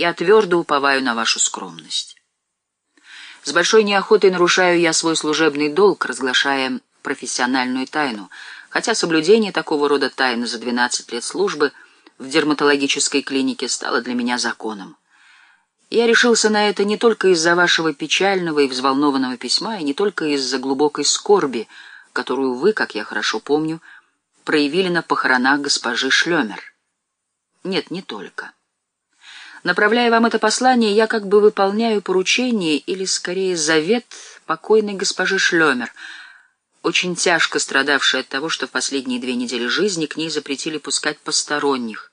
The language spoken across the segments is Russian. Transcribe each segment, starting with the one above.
Я твердо уповаю на вашу скромность. С большой неохотой нарушаю я свой служебный долг, разглашая профессиональную тайну, хотя соблюдение такого рода тайны за 12 лет службы в дерматологической клинике стало для меня законом. Я решился на это не только из-за вашего печального и взволнованного письма, и не только из-за глубокой скорби, которую вы, как я хорошо помню, проявили на похоронах госпожи Шлемер. Нет, не только. Направляя вам это послание, я как бы выполняю поручение или, скорее, завет покойной госпожи Шлемер, очень тяжко страдавшей от того, что в последние две недели жизни к ней запретили пускать посторонних.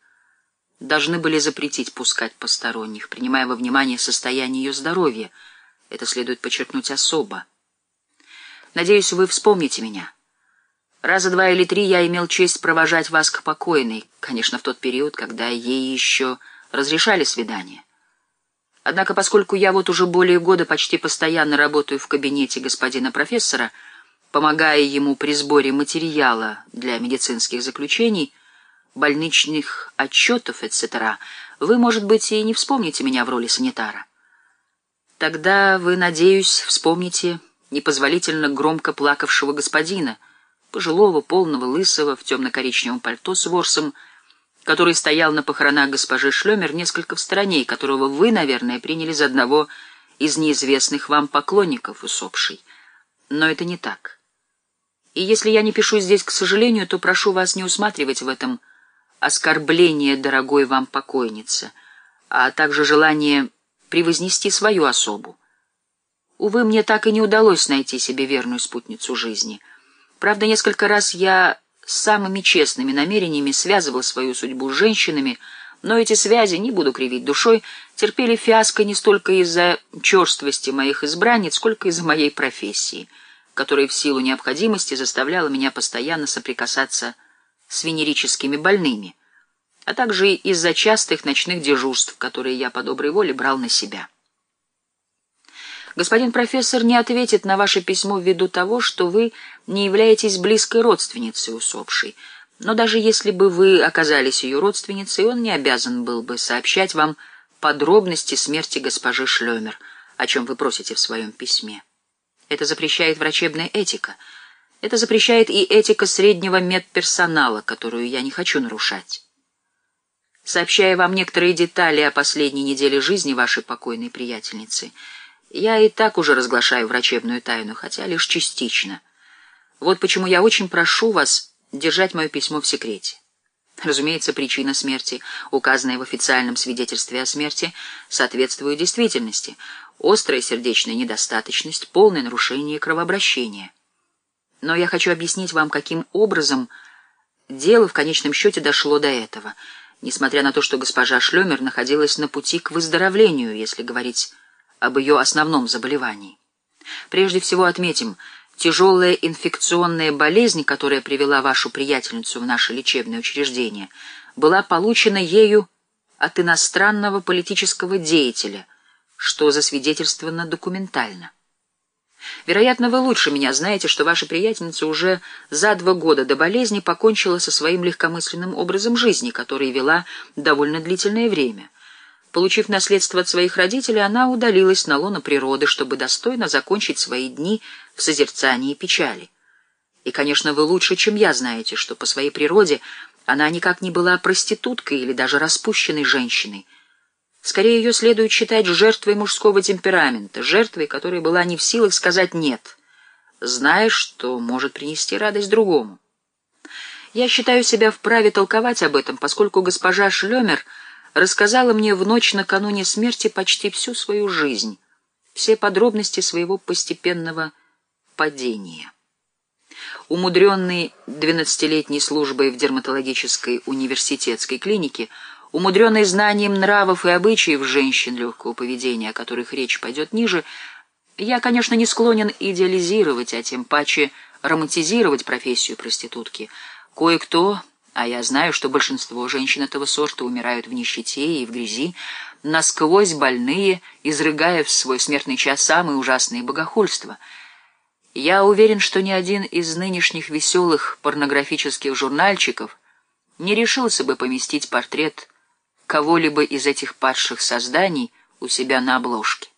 Должны были запретить пускать посторонних, принимая во внимание состояние ее здоровья. Это следует подчеркнуть особо. Надеюсь, вы вспомните меня. Раза два или три я имел честь провожать вас к покойной, конечно, в тот период, когда ей еще разрешали свидание. Однако, поскольку я вот уже более года почти постоянно работаю в кабинете господина профессора, помогая ему при сборе материала для медицинских заключений, больничных отчетов, etc., вы, может быть, и не вспомните меня в роли санитара. Тогда вы, надеюсь, вспомните непозволительно громко плакавшего господина, пожилого, полного, лысого, в темно-коричневом пальто с ворсом, который стоял на похоронах госпожи Шлемер несколько в стороне, которого вы, наверное, приняли за одного из неизвестных вам поклонников усопшей. Но это не так. И если я не пишу здесь, к сожалению, то прошу вас не усматривать в этом оскорбление дорогой вам покойницы, а также желание превознести свою особу. Увы, мне так и не удалось найти себе верную спутницу жизни. Правда, несколько раз я с самыми честными намерениями связывал свою судьбу с женщинами, но эти связи, не буду кривить душой, терпели фиаско не столько из-за черствости моих избранниц, сколько из-за моей профессии, которая в силу необходимости заставляла меня постоянно соприкасаться с венерическими больными, а также из-за частых ночных дежурств, которые я по доброй воле брал на себя. Господин профессор не ответит на ваше письмо ввиду того, что вы не являетесь близкой родственницей усопшей. Но даже если бы вы оказались ее родственницей, он не обязан был бы сообщать вам подробности смерти госпожи Шлемер, о чем вы просите в своем письме. Это запрещает врачебная этика. Это запрещает и этика среднего медперсонала, которую я не хочу нарушать. Сообщая вам некоторые детали о последней неделе жизни вашей покойной приятельницы — я и так уже разглашаю врачебную тайну, хотя лишь частично. Вот почему я очень прошу вас держать мое письмо в секрете. Разумеется, причина смерти, указанная в официальном свидетельстве о смерти, соответствует действительности. Острая сердечная недостаточность, полное нарушение кровообращения. Но я хочу объяснить вам, каким образом дело в конечном счете дошло до этого, несмотря на то, что госпожа Шлемер находилась на пути к выздоровлению, если говорить об ее основном заболевании. Прежде всего отметим, тяжелая инфекционная болезнь, которая привела вашу приятельницу в наше лечебное учреждение, была получена ею от иностранного политического деятеля, что засвидетельствовано документально. Вероятно, вы лучше меня знаете, что ваша приятельница уже за два года до болезни покончила со своим легкомысленным образом жизни, который вела довольно длительное время – Получив наследство от своих родителей, она удалилась на лоно природы, чтобы достойно закончить свои дни в созерцании печали. И, конечно, вы лучше, чем я, знаете, что по своей природе она никак не была проституткой или даже распущенной женщиной. Скорее, ее следует считать жертвой мужского темперамента, жертвой, которая была не в силах сказать «нет», зная, что может принести радость другому. Я считаю себя вправе толковать об этом, поскольку госпожа Шлемер — рассказала мне в ночь накануне смерти почти всю свою жизнь, все подробности своего постепенного падения. Умудренный двенадцатилетней службой в дерматологической университетской клинике, умудренный знанием нравов и обычаев женщин легкого поведения, о которых речь пойдет ниже, я, конечно, не склонен идеализировать, а тем паче романтизировать профессию проститутки. Кое-кто а я знаю, что большинство женщин этого сорта умирают в нищете и в грязи, насквозь больные, изрыгая в свой смертный час самые ужасные богохульства. Я уверен, что ни один из нынешних веселых порнографических журнальчиков не решился бы поместить портрет кого-либо из этих падших созданий у себя на обложке.